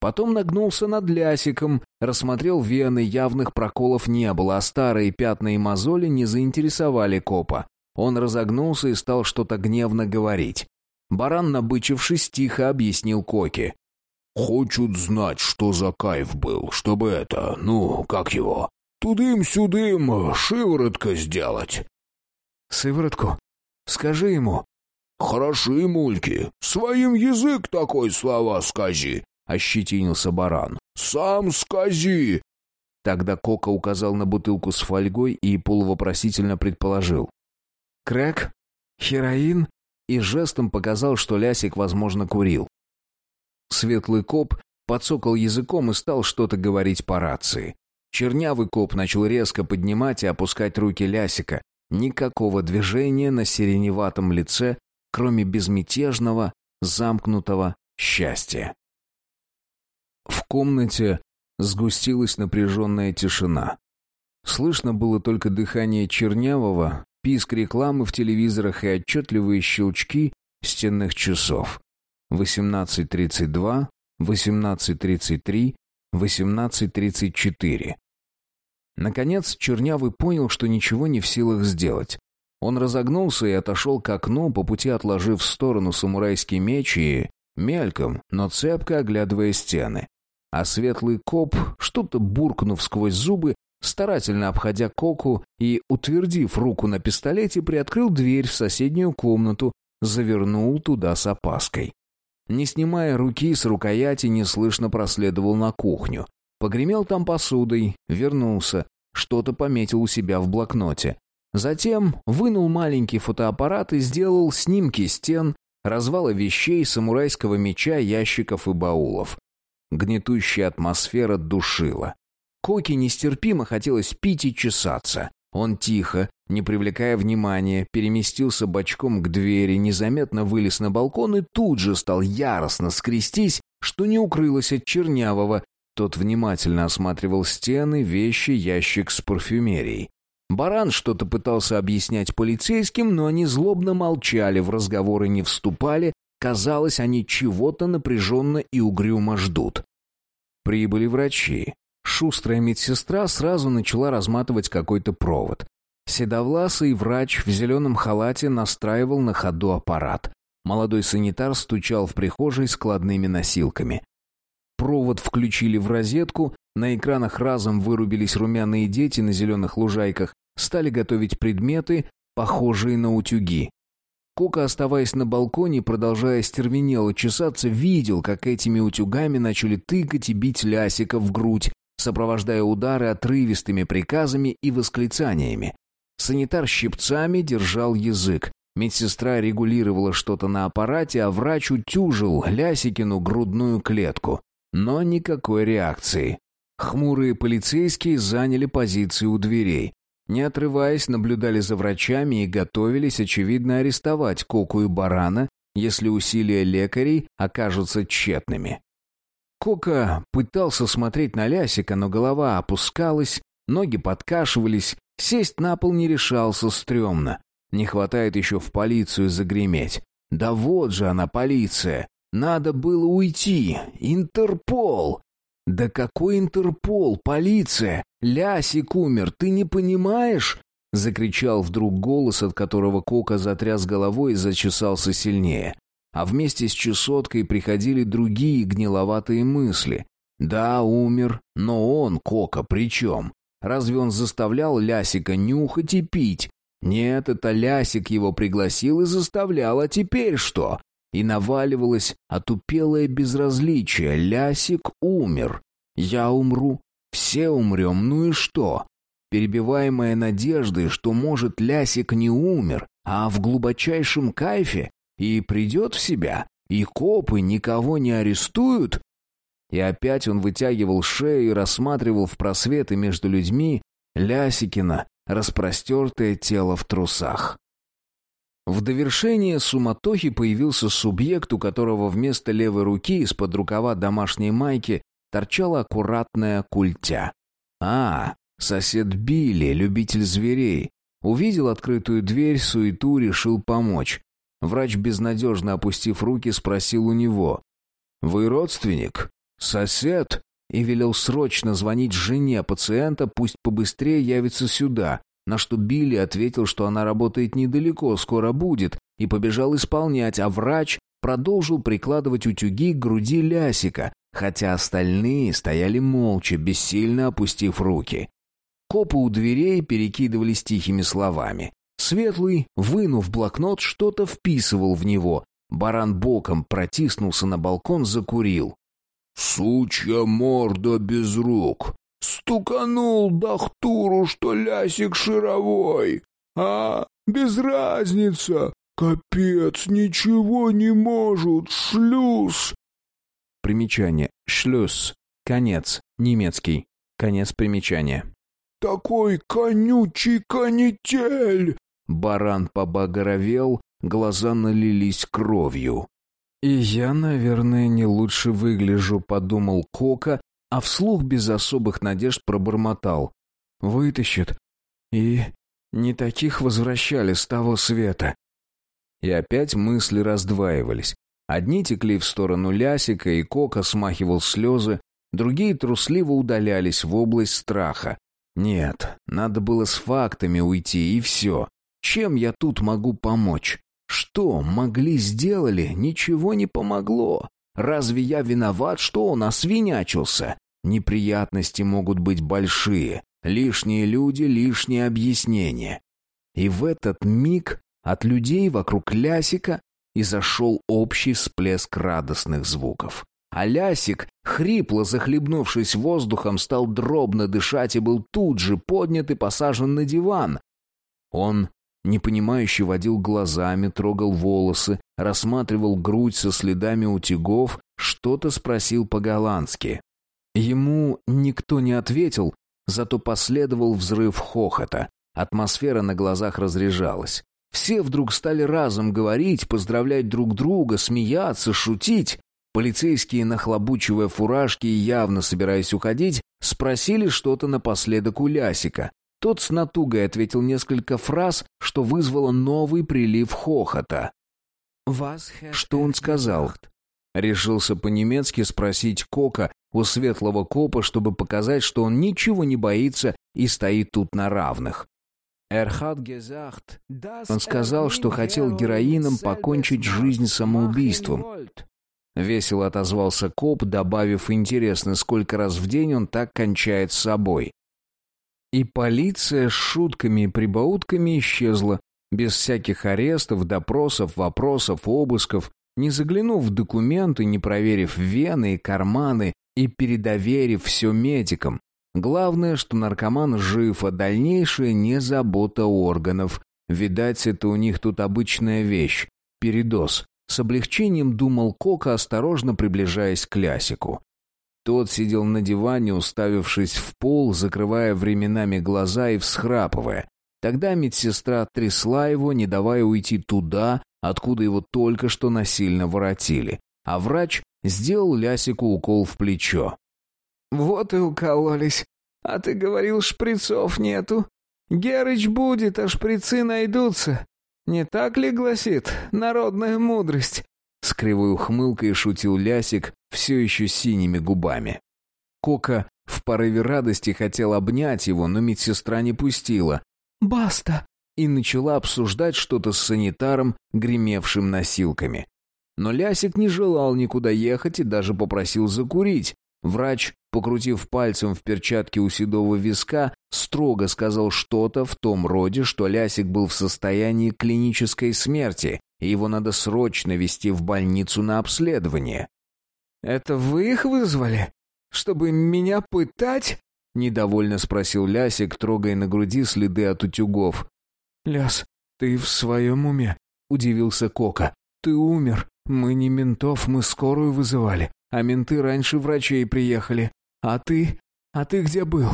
Потом нагнулся над лясиком, рассмотрел вены, явных проколов не было, а старые пятна и мозоли не заинтересовали копа. Он разогнулся и стал что-то гневно говорить. Баран, набычившись, тихо объяснил Коке. «Хочут знать, что за кайф был, чтобы это, ну, как его, тудым-сюдым шиворотка сделать». «Сыворотку? Скажи ему». «Хороши, мульки, своим язык такой слова скази», — ощетинился баран. «Сам скази». Тогда Кока указал на бутылку с фольгой и полувопросительно предположил. «Крэк? Хероин?» и жестом показал, что Лясик, возможно, курил. Светлый коп подсокал языком и стал что-то говорить по рации. Чернявый коп начал резко поднимать и опускать руки Лясика. Никакого движения на сиреневатом лице, кроме безмятежного, замкнутого счастья. В комнате сгустилась напряженная тишина. Слышно было только дыхание Чернявого, писк рекламы в телевизорах и отчетливые щелчки стенных часов. 18.32, 18.33, 18.34. Наконец, Чернявый понял, что ничего не в силах сделать. Он разогнулся и отошел к окну, по пути отложив в сторону самурайский меч и, мельком, но цепко оглядывая стены. А светлый коп, что-то буркнув сквозь зубы, старательно обходя Коку и, утвердив руку на пистолете, приоткрыл дверь в соседнюю комнату, завернул туда с опаской. Не снимая руки с рукояти, неслышно проследовал на кухню. Погремел там посудой, вернулся, что-то пометил у себя в блокноте. Затем вынул маленький фотоаппарат и сделал снимки стен, развала вещей, самурайского меча, ящиков и баулов. Гнетущая атмосфера душила. Коке нестерпимо хотелось пить и чесаться. Он тихо, не привлекая внимания, переместился бочком к двери, незаметно вылез на балкон и тут же стал яростно скрестись, что не укрылось от чернявого. Тот внимательно осматривал стены, вещи, ящик с парфюмерией. Баран что-то пытался объяснять полицейским, но они злобно молчали, в разговоры не вступали. Казалось, они чего-то напряженно и угрюмо ждут. Прибыли врачи. Шустрая медсестра сразу начала разматывать какой-то провод. Седовласый врач в зеленом халате настраивал на ходу аппарат. Молодой санитар стучал в прихожей складными носилками. Провод включили в розетку, на экранах разом вырубились румяные дети на зеленых лужайках, стали готовить предметы, похожие на утюги. Кока, оставаясь на балконе, продолжая стервенело чесаться, видел, как этими утюгами начали тыкать и бить Лясика в грудь, сопровождая удары отрывистыми приказами и восклицаниями. Санитар щипцами держал язык. Медсестра регулировала что-то на аппарате, а врач утюжил Лясикину грудную клетку. Но никакой реакции. Хмурые полицейские заняли позиции у дверей. Не отрываясь, наблюдали за врачами и готовились, очевидно, арестовать Коку и Барана, если усилия лекарей окажутся тщетными. Кока пытался смотреть на Лясика, но голова опускалась, ноги подкашивались, сесть на пол не решался стрёмно. Не хватает еще в полицию загреметь. Да вот же она, полиция. Надо было уйти. Интерпол. Да какой Интерпол? Полиция. Лясик умер, ты не понимаешь? Закричал вдруг голос, от которого Кока затряс головой и зачесался сильнее а вместе с чесоткой приходили другие гниловатые мысли. Да, умер, но он, Кока, при чем? Разве он заставлял Лясика нюхать и пить? Нет, это Лясик его пригласил и заставлял, а теперь что? И наваливалось отупелое безразличие. Лясик умер. Я умру. Все умрем, ну и что? Перебиваемая надеждой, что, может, Лясик не умер, а в глубочайшем кайфе, и придет в себя, и копы никого не арестуют? И опять он вытягивал шею и рассматривал в просветы между людьми Лясикина, распростертое тело в трусах. В довершение суматохи появился субъект, у которого вместо левой руки из-под рукава домашней майки торчала аккуратная культя. А, сосед Билли, любитель зверей. Увидел открытую дверь, суету, решил помочь. Врач, безнадежно опустив руки, спросил у него. «Вы родственник? Сосед?» И велел срочно звонить жене пациента, пусть побыстрее явится сюда, на что Билли ответил, что она работает недалеко, скоро будет, и побежал исполнять, а врач продолжил прикладывать утюги к груди Лясика, хотя остальные стояли молча, бессильно опустив руки. Копы у дверей перекидывались тихими словами. Светлый, вынув блокнот, что-то вписывал в него. Баран боком протиснулся на балкон, закурил. «Сучья морда без рук! Стуканул Дахтуру, что лясик шаровой! А, без разница! Капец, ничего не может, шлюз!» Примечание. Шлюз. Конец. Немецкий. Конец примечания. «Такой конючий канитель!» Баран побагровел, глаза налились кровью. «И я, наверное, не лучше выгляжу», — подумал Кока, а вслух без особых надежд пробормотал. «Вытащит. И не таких возвращали с того света». И опять мысли раздваивались. Одни текли в сторону Лясика, и Кока смахивал слезы, другие трусливо удалялись в область страха. Нет, надо было с фактами уйти, и все. Чем я тут могу помочь? Что могли сделали, ничего не помогло. Разве я виноват, что он освинячился? Неприятности могут быть большие. Лишние люди, лишние объяснения. И в этот миг от людей вокруг Лясика изошел общий всплеск радостных звуков. А Лясик, хрипло захлебнувшись воздухом, стал дробно дышать и был тут же поднят и посажен на диван. Он непонимающе водил глазами, трогал волосы, рассматривал грудь со следами утюгов, что-то спросил по-голландски. Ему никто не ответил, зато последовал взрыв хохота. Атмосфера на глазах разряжалась. Все вдруг стали разом говорить, поздравлять друг друга, смеяться, шутить. Полицейские, нахлобучивая фуражки и явно собираясь уходить, спросили что-то напоследок у Лясика. Тот с натугой ответил несколько фраз, что вызвало новый прилив хохота. Что он сказал? Решился по-немецки спросить Кока у светлого копа, чтобы показать, что он ничего не боится и стоит тут на равных. Он сказал, что хотел героином покончить жизнь самоубийством. Весело отозвался коп, добавив интересно, сколько раз в день он так кончает с собой. И полиция с шутками и прибаутками исчезла, без всяких арестов, допросов, вопросов, обысков, не заглянув в документы, не проверив вены и карманы и передоверив все медикам. Главное, что наркоман жив, а дальнейшее не забота органов. Видать, это у них тут обычная вещь. Передоз. С облегчением думал Кока, осторожно приближаясь к Лясику. Тот сидел на диване, уставившись в пол, закрывая временами глаза и всхрапывая. Тогда медсестра трясла его, не давая уйти туда, откуда его только что насильно воротили. А врач сделал Лясику укол в плечо. «Вот и укололись. А ты говорил, шприцов нету. Герыч будет, а шприцы найдутся. Не так ли гласит народная мудрость?» С кривой ухмылкой шутил Лясик, все еще синими губами. Кока в порыве радости хотел обнять его, но медсестра не пустила. «Баста!» и начала обсуждать что-то с санитаром, гремевшим носилками. Но Лясик не желал никуда ехать и даже попросил закурить. Врач, покрутив пальцем в перчатке у седого виска, строго сказал что-то в том роде, что Лясик был в состоянии клинической смерти, и его надо срочно везти в больницу на обследование. «Это вы их вызвали? Чтобы меня пытать?» — недовольно спросил Лясик, трогая на груди следы от утюгов. «Ляс, ты в своем уме?» — удивился Кока. «Ты умер. Мы не ментов, мы скорую вызывали, а менты раньше врачей приехали. А ты? А ты где был?»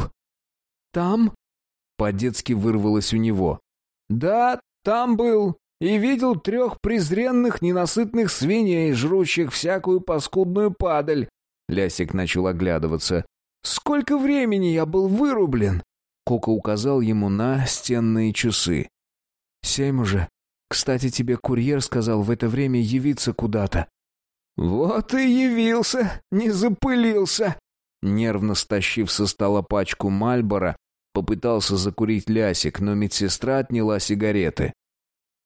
«Там?» — по-детски вырвалось у него. «Да, там был. и видел трех презренных ненасытных свиней, жрущих всякую паскудную падаль. Лясик начал оглядываться. «Сколько времени я был вырублен?» Кока указал ему на стенные часы. «Семь уже. Кстати, тебе курьер сказал в это время явиться куда-то». «Вот и явился, не запылился!» Нервно стащив со стола пачку Мальбора, попытался закурить лясик, но медсестра отняла сигареты.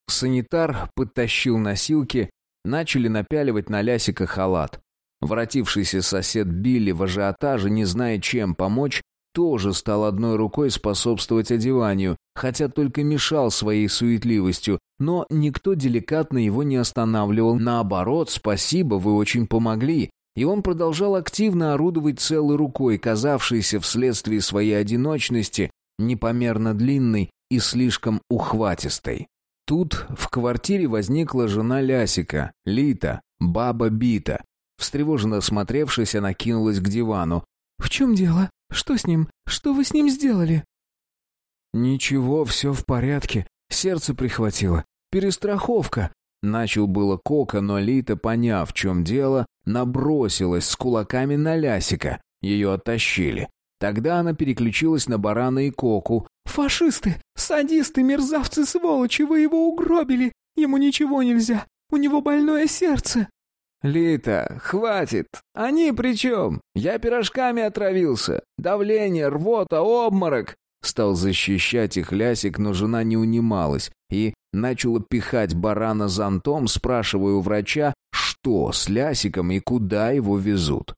Санитар подтащил носилки, начали напяливать на лясика халат. Воротившийся сосед Билли в ажиотаже, не зная, чем помочь, тоже стал одной рукой способствовать одеванию, хотя только мешал своей суетливостью, но никто деликатно его не останавливал. Наоборот, спасибо, вы очень помогли. И он продолжал активно орудовать целой рукой, казавшейся вследствие своей одиночности непомерно длинной и слишком ухватистой. Тут в квартире возникла жена Лясика, Лита, баба Бита, Встревоженно осмотревшись, она кинулась к дивану. «В чем дело? Что с ним? Что вы с ним сделали?» «Ничего, все в порядке. Сердце прихватило. Перестраховка». Начал было Кока, но Лита, поняв, в чем дело, набросилась с кулаками на Лясика. Ее оттащили. Тогда она переключилась на Барана и Коку. «Фашисты! Садисты, мерзавцы, сволочи! Вы его угробили! Ему ничего нельзя! У него больное сердце!» «Лита, хватит! Они при чем? Я пирожками отравился. Давление, рвота, обморок!» Стал защищать их Лясик, но жена не унималась и начала пихать барана зонтом, спрашивая у врача, что с Лясиком и куда его везут.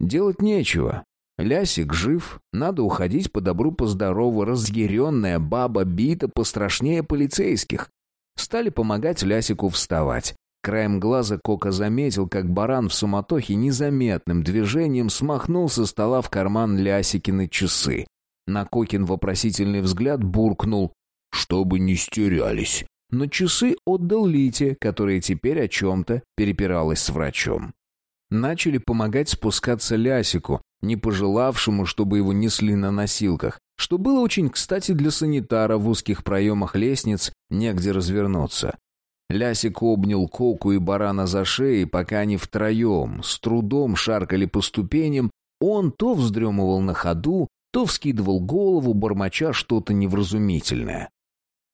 Делать нечего. Лясик жив, надо уходить по добру по здорову, разъяренная баба бита пострашнее полицейских. Стали помогать Лясику вставать. Краем глаза Кока заметил, как баран в суматохе незаметным движением смахнул со стола в карман Лясикины часы. На Кокин вопросительный взгляд буркнул «Чтобы не стерялись». Но часы отдал Лите, которая теперь о чем-то перепиралась с врачом. Начали помогать спускаться Лясику, не пожелавшему, чтобы его несли на носилках, что было очень кстати для санитара в узких проемах лестниц, негде развернуться. Лясик обнял Коку и барана за шеи, пока они втроем с трудом шаркали по ступеням, он то вздремывал на ходу, то вскидывал голову, бормоча что-то невразумительное.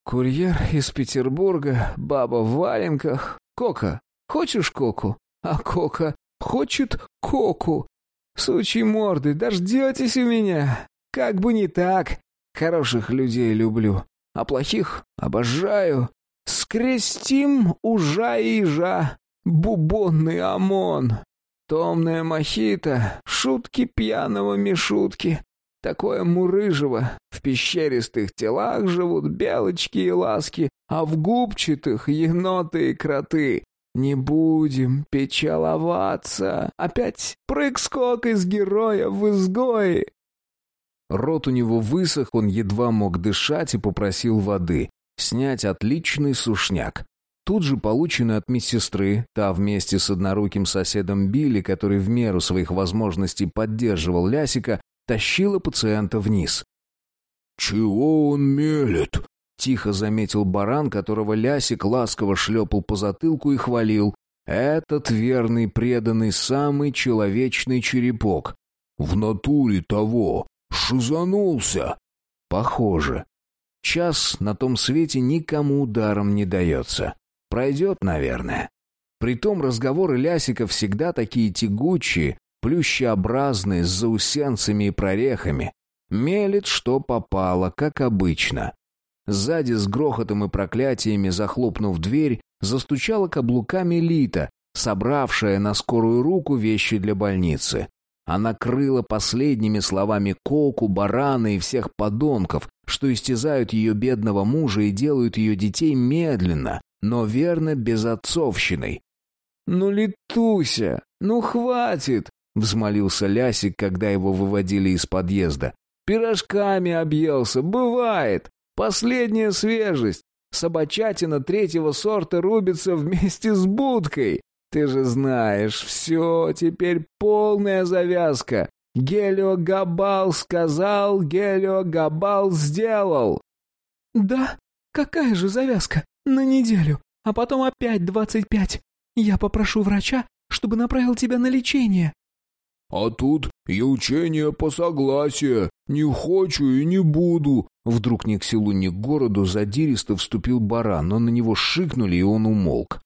«Курьер из Петербурга, баба в валенках. Кока, хочешь коку? А Кока хочет коку. Сучьи морды, дождетесь у меня. Как бы не так. Хороших людей люблю, а плохих обожаю. Скрестим ужа и ижа, бубонный ОМОН. Томная мохито, шутки пьяного Мишутки. Такое мурыжево. В пещеристых телах живут белочки и ласки, а в губчатых еноты и кроты. Не будем печаловаться. Опять прыг-скок из героя в изгое. Рот у него высох, он едва мог дышать и попросил воды снять отличный сушняк. Тут же полученный от медсестры, та вместе с одноруким соседом Билли, который в меру своих возможностей поддерживал Лясика, тащила пациента вниз. «Чего он мелет?» — тихо заметил баран, которого Лясик ласково шлепал по затылку и хвалил. «Этот верный, преданный, самый человечный черепок». «В натуре того! Шизанулся!» «Похоже. Час на том свете никому ударом не дается. Пройдет, наверное. Притом разговоры Лясика всегда такие тягучие, плющеобразные, с заусенцами и прорехами. Мелет, что попало, как обычно. Сзади с грохотом и проклятиями, захлопнув дверь, застучала каблуками Лита, собравшая на скорую руку вещи для больницы. Она крыла последними словами Коку, Барана и всех подонков, что истязают ее бедного мужа и делают ее детей медленно, но верно безотцовщиной. «Ну, Литуся, ну хватит!» — взмолился Лясик, когда его выводили из подъезда. «Пирожками объелся, бывает. Последняя свежесть. Собачатина третьего сорта рубится вместе с будкой. Ты же знаешь, все, теперь полная завязка. Гелиогабал сказал, Гелиогабал сделал. Да? Какая же завязка? На неделю, а потом опять двадцать пять. Я попрошу врача, чтобы направил тебя на лечение». «А тут и учение по согласию. Не хочу и не буду». Вдруг ни к селу, ни к городу задиристо вступил баран, но на него шикнули, и он умолк.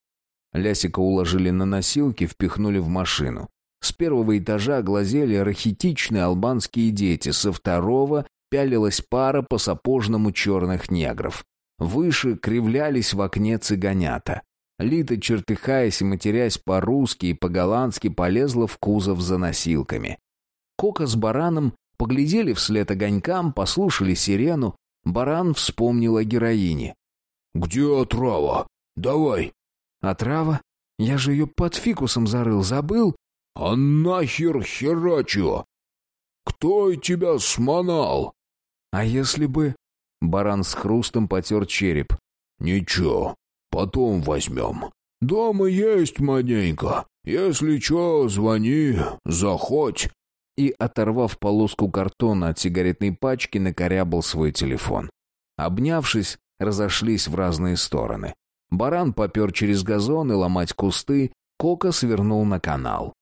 Лясика уложили на носилки, впихнули в машину. С первого этажа глазели рахитичные албанские дети, со второго пялилась пара по сапожному черных негров. Выше кривлялись в окне цыганята. Лита, чертыхаясь и матерясь по-русски и по-голландски, полезла в кузов за носилками. Кока с бараном поглядели вслед огонькам, послушали сирену. Баран вспомнил о героине. «Где отрава? Давай!» «Отрава? Я же ее под фикусом зарыл, забыл?» «А нахер херачила? Кто тебя сманал?» «А если бы...» Баран с хрустом потер череп. «Ничего, потом возьмем. Дома есть маленько. Если чё, звони, заходь». И, оторвав полоску картона от сигаретной пачки, накорябал свой телефон. Обнявшись, разошлись в разные стороны. Баран попер через газон и ломать кусты, Кока свернул на канал.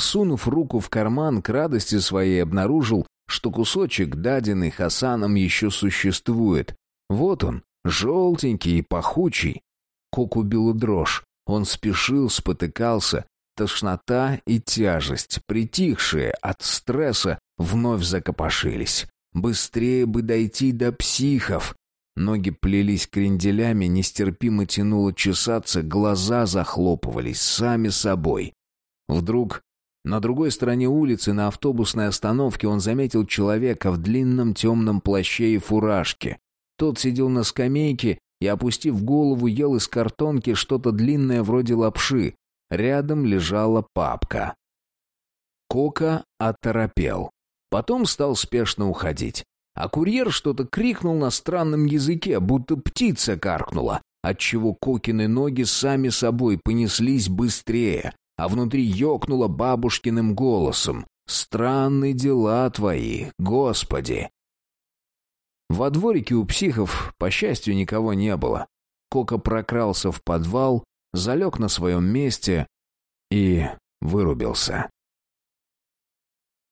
Сунув руку в карман, к радости своей обнаружил, что кусочек, даденный Хасаном, еще существует. Вот он, желтенький и пахучий. Коку била дрожь. Он спешил, спотыкался. Тошнота и тяжесть, притихшие от стресса, вновь закопошились. Быстрее бы дойти до психов. Ноги плелись кренделями, нестерпимо тянуло чесаться, глаза захлопывались сами собой. Вдруг на другой стороне улицы, на автобусной остановке, он заметил человека в длинном темном плаще и фуражке. Тот сидел на скамейке и, опустив голову, ел из картонки что-то длинное вроде лапши. Рядом лежала папка. Кока оторопел. Потом стал спешно уходить. А курьер что-то крикнул на странном языке, будто птица каркнула, отчего Кокины ноги сами собой понеслись быстрее, а внутри ёкнуло бабушкиным голосом. «Странные дела твои, Господи!» Во дворике у психов, по счастью, никого не было. Кока прокрался в подвал, залег на своем месте и вырубился.